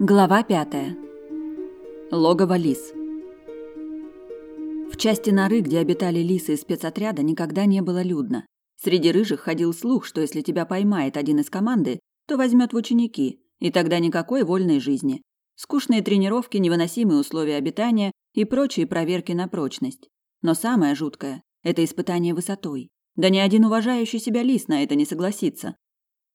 Глава пятая. Логово лис. В части норы, где обитали лисы из спецотряда, никогда не было людно. Среди рыжих ходил слух, что если тебя поймает один из команды, то возьмет в ученики, и тогда никакой вольной жизни. Скучные тренировки, невыносимые условия обитания и прочие проверки на прочность. Но самое жуткое – это испытание высотой. Да ни один уважающий себя лис на это не согласится.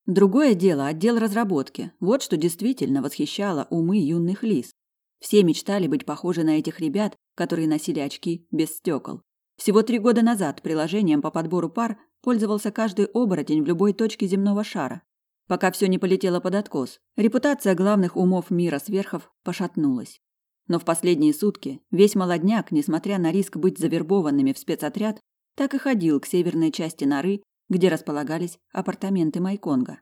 Другое дело – отдел разработки. Вот что действительно восхищало умы юных лис. Все мечтали быть похожи на этих ребят, которые носили очки без стекол. Всего три года назад приложением по подбору пар пользовался каждый оборотень в любой точке земного шара. Пока все не полетело под откос, репутация главных умов мира сверхов пошатнулась. Но в последние сутки весь молодняк, несмотря на риск быть завербованными в спецотряд, так и ходил к северной части норы где располагались апартаменты Майконга.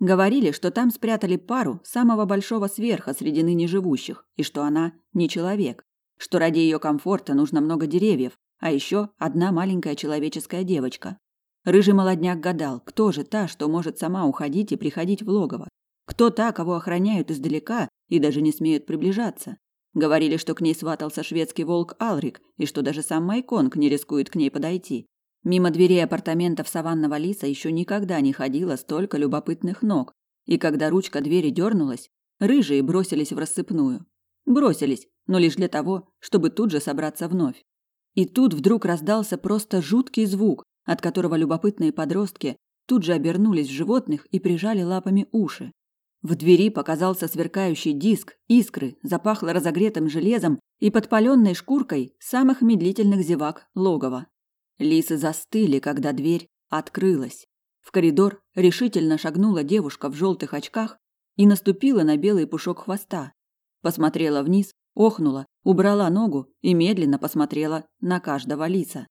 Говорили, что там спрятали пару самого большого сверха среди ныне живущих, и что она не человек, что ради ее комфорта нужно много деревьев, а еще одна маленькая человеческая девочка. Рыжий молодняк гадал, кто же та, что может сама уходить и приходить в логово. Кто та, кого охраняют издалека и даже не смеют приближаться. Говорили, что к ней сватался шведский волк Алрик, и что даже сам Майконг не рискует к ней подойти. Мимо дверей апартаментов саванного лиса еще никогда не ходило столько любопытных ног, и когда ручка двери дернулась, рыжие бросились в рассыпную. Бросились, но лишь для того, чтобы тут же собраться вновь. И тут вдруг раздался просто жуткий звук, от которого любопытные подростки тут же обернулись в животных и прижали лапами уши. В двери показался сверкающий диск, искры, запахло разогретым железом и подпаленной шкуркой самых медлительных зевак логова. Лисы застыли, когда дверь открылась. В коридор решительно шагнула девушка в желтых очках и наступила на белый пушок хвоста. Посмотрела вниз, охнула, убрала ногу и медленно посмотрела на каждого лиса.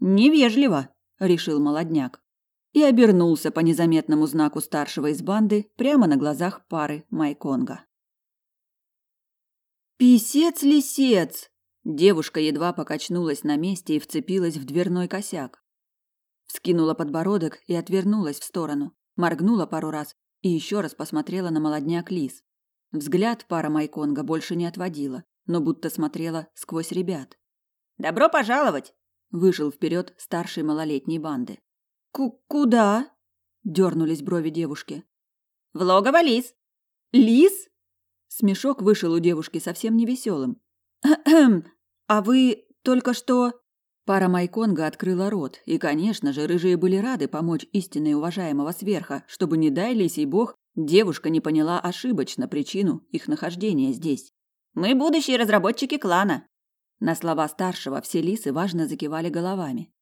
«Невежливо», — решил молодняк. И обернулся по незаметному знаку старшего из банды прямо на глазах пары Майконга. «Писец-лисец!» Девушка едва покачнулась на месте и вцепилась в дверной косяк. Вскинула подбородок и отвернулась в сторону, моргнула пару раз и еще раз посмотрела на молодняк лис. Взгляд пара Майконга больше не отводила, но будто смотрела сквозь ребят. «Добро пожаловать!» – вышел вперед старший малолетней банды. Ку «Куда?» – дернулись брови девушки. «В логово лис!» «Лис?» Смешок вышел у девушки совсем невеселым. «А вы только что...» Пара Майконга открыла рот, и, конечно же, рыжие были рады помочь истинной уважаемого сверха, чтобы, не дай лисий бог, девушка не поняла ошибочно причину их нахождения здесь. «Мы будущие разработчики клана!» На слова старшего все лисы важно закивали головами.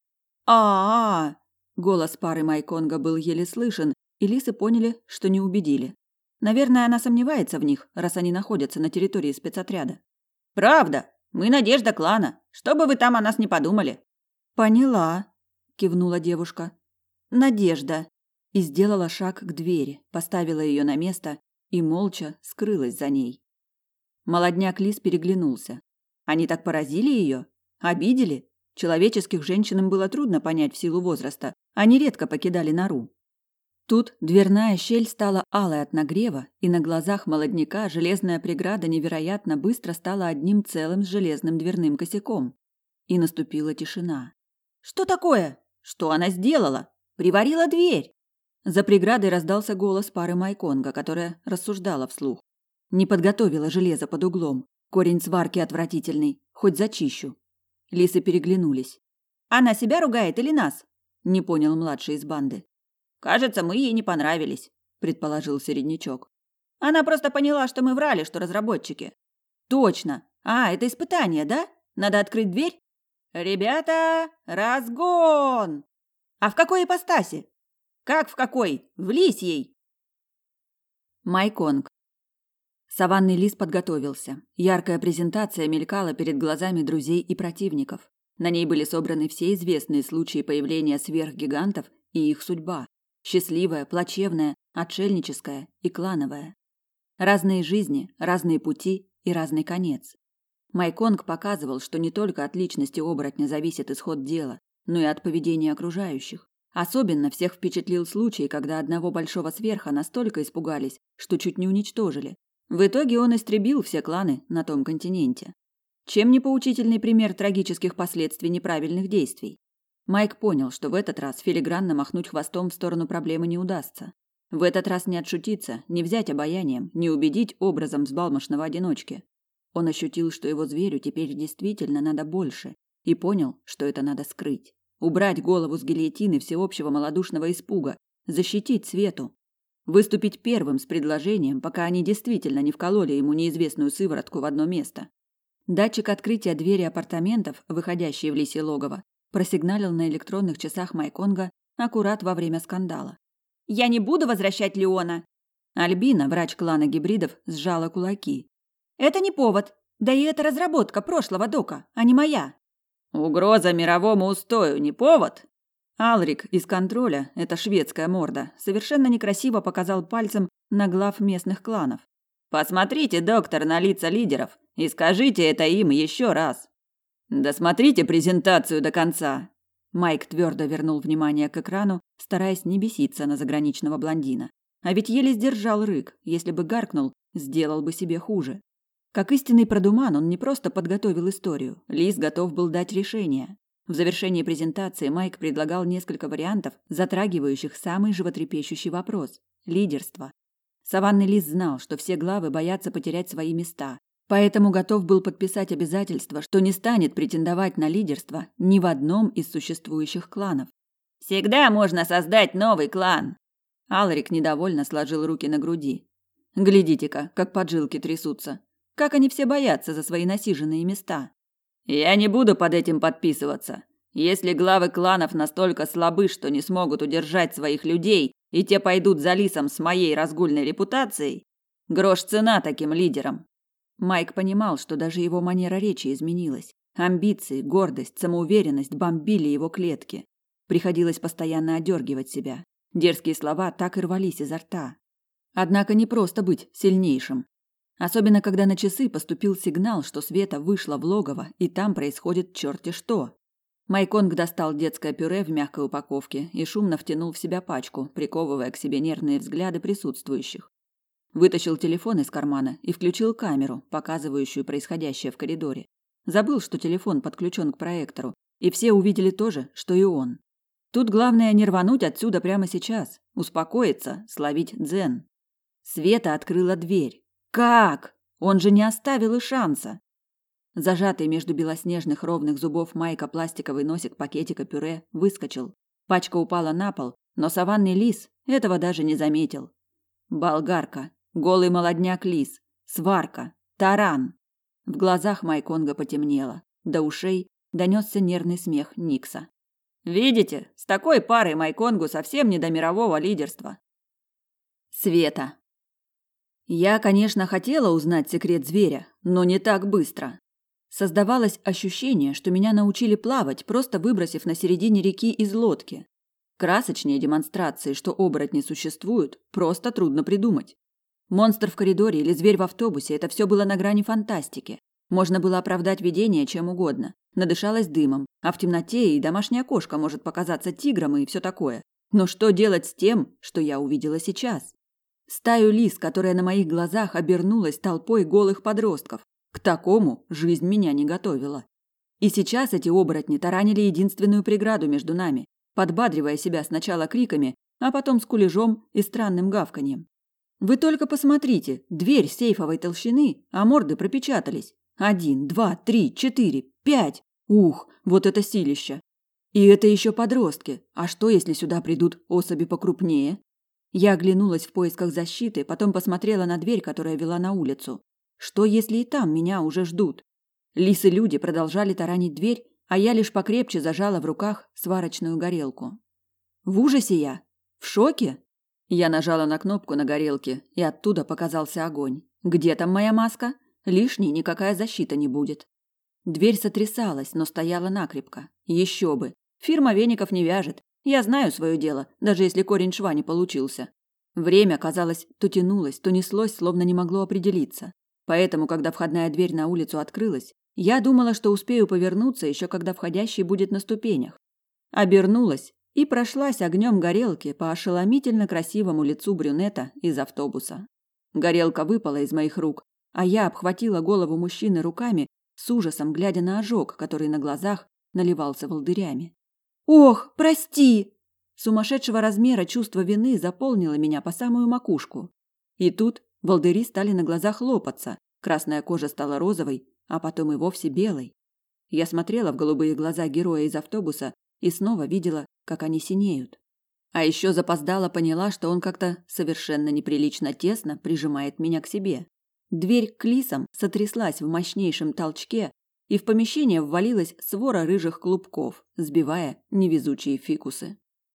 а, -а, -а Голос пары Майконга был еле слышен, и лисы поняли, что не убедили. Наверное, она сомневается в них, раз они находятся на территории спецотряда. «Правда!» Мы надежда клана. Что бы вы там о нас не подумали. Поняла, кивнула девушка. Надежда. И сделала шаг к двери, поставила ее на место и молча скрылась за ней. Молодняк Лис переглянулся. Они так поразили ее? Обидели? Человеческих женщинам было трудно понять в силу возраста. Они редко покидали нору. Тут дверная щель стала алой от нагрева, и на глазах молодняка железная преграда невероятно быстро стала одним целым с железным дверным косяком. И наступила тишина. «Что такое? Что она сделала? Приварила дверь!» За преградой раздался голос пары Майконга, которая рассуждала вслух. Не подготовила железо под углом. Корень сварки отвратительный, хоть зачищу. Лисы переглянулись. «Она себя ругает или нас?» – не понял младший из банды. Кажется, мы ей не понравились, предположил середнячок. Она просто поняла, что мы врали, что разработчики. Точно. А, это испытание, да? Надо открыть дверь? Ребята, разгон! А в какой ипостаси? Как в какой? В лисьей. Майконг. Саванный лис подготовился. Яркая презентация мелькала перед глазами друзей и противников. На ней были собраны все известные случаи появления сверхгигантов и их судьба. Счастливая, плачевная, отшельническая и клановая. Разные жизни, разные пути и разный конец. Майконг показывал, что не только от личности оборотня зависит исход дела, но и от поведения окружающих. Особенно всех впечатлил случай, когда одного большого сверха настолько испугались, что чуть не уничтожили. В итоге он истребил все кланы на том континенте. Чем не поучительный пример трагических последствий неправильных действий? Майк понял, что в этот раз филигранно махнуть хвостом в сторону проблемы не удастся. В этот раз не отшутиться, не взять обаянием, не убедить образом взбалмошного одиночки. Он ощутил, что его зверю теперь действительно надо больше, и понял, что это надо скрыть. Убрать голову с гильотины всеобщего малодушного испуга, защитить Свету. Выступить первым с предложением, пока они действительно не вкололи ему неизвестную сыворотку в одно место. Датчик открытия двери апартаментов, выходящей в лисье логово, просигналил на электронных часах Майконга аккурат во время скандала. «Я не буду возвращать Леона!» Альбина, врач клана гибридов, сжала кулаки. «Это не повод. Да и это разработка прошлого дока, а не моя». «Угроза мировому устою не повод?» Алрик из контроля, это шведская морда, совершенно некрасиво показал пальцем на глав местных кланов. «Посмотрите, доктор, на лица лидеров и скажите это им еще раз». «Досмотрите презентацию до конца!» Майк твердо вернул внимание к экрану, стараясь не беситься на заграничного блондина. А ведь еле сдержал рык, если бы гаркнул, сделал бы себе хуже. Как истинный продуман, он не просто подготовил историю, Лис готов был дать решение. В завершении презентации Майк предлагал несколько вариантов, затрагивающих самый животрепещущий вопрос – лидерство. Саванный Лис знал, что все главы боятся потерять свои места, Поэтому готов был подписать обязательство, что не станет претендовать на лидерство ни в одном из существующих кланов. Всегда можно создать новый клан. Алрик недовольно сложил руки на груди. Глядите-ка, как поджилки трясутся. Как они все боятся за свои насиженные места. Я не буду под этим подписываться. Если главы кланов настолько слабы, что не смогут удержать своих людей, и те пойдут за лисом с моей разгульной репутацией, грош цена таким лидерам. Майк понимал, что даже его манера речи изменилась. Амбиции, гордость, самоуверенность бомбили его клетки. Приходилось постоянно одергивать себя. Дерзкие слова так и рвались изо рта. Однако не просто быть сильнейшим. Особенно, когда на часы поступил сигнал, что Света вышла в логово, и там происходит черти что. Майконг достал детское пюре в мягкой упаковке и шумно втянул в себя пачку, приковывая к себе нервные взгляды присутствующих. Вытащил телефон из кармана и включил камеру, показывающую происходящее в коридоре. Забыл, что телефон подключен к проектору, и все увидели то же, что и он. Тут главное не рвануть отсюда прямо сейчас, успокоиться, словить дзен. Света открыла дверь. Как? Он же не оставил и шанса. Зажатый между белоснежных ровных зубов Майка пластиковый носик пакетика пюре выскочил. Пачка упала на пол, но саванный лис этого даже не заметил. Болгарка, Голый молодняк лис, сварка, таран. В глазах Майконга потемнело. До ушей донесся нервный смех Никса. Видите, с такой парой Майконгу совсем не до мирового лидерства. Света. Я, конечно, хотела узнать секрет зверя, но не так быстро. Создавалось ощущение, что меня научили плавать, просто выбросив на середине реки из лодки. Красочнее демонстрации, что оборотни существуют, просто трудно придумать. Монстр в коридоре или зверь в автобусе – это все было на грани фантастики. Можно было оправдать видение чем угодно. Надышалась дымом, а в темноте и домашняя кошка может показаться тигром и все такое. Но что делать с тем, что я увидела сейчас? Стаю лис, которая на моих глазах обернулась толпой голых подростков. К такому жизнь меня не готовила. И сейчас эти оборотни таранили единственную преграду между нами, подбадривая себя сначала криками, а потом скулежом и странным гавканьем. Вы только посмотрите, дверь сейфовой толщины, а морды пропечатались. Один, два, три, четыре, пять. Ух, вот это силища. И это еще подростки. А что, если сюда придут особи покрупнее? Я оглянулась в поисках защиты, потом посмотрела на дверь, которая вела на улицу. Что, если и там меня уже ждут? Лисы-люди продолжали таранить дверь, а я лишь покрепче зажала в руках сварочную горелку. В ужасе я? В шоке? Я нажала на кнопку на горелке, и оттуда показался огонь. Где там моя маска? Лишней никакая защита не будет. Дверь сотрясалась, но стояла накрепко. Еще бы. Фирма веников не вяжет. Я знаю свое дело, даже если корень шва не получился. Время, казалось, то тянулось, то неслось, словно не могло определиться. Поэтому, когда входная дверь на улицу открылась, я думала, что успею повернуться еще когда входящий будет на ступенях. Обернулась и прошлась огнем горелки по ошеломительно красивому лицу брюнета из автобуса. Горелка выпала из моих рук, а я обхватила голову мужчины руками, с ужасом глядя на ожог, который на глазах наливался волдырями. «Ох, прости!» Сумасшедшего размера чувство вины заполнило меня по самую макушку. И тут волдыри стали на глазах лопаться, красная кожа стала розовой, а потом и вовсе белой. Я смотрела в голубые глаза героя из автобуса и снова видела, как они синеют. А еще запоздала поняла, что он как-то совершенно неприлично тесно прижимает меня к себе. Дверь к лисам сотряслась в мощнейшем толчке, и в помещение ввалилась свора рыжих клубков, сбивая невезучие фикусы.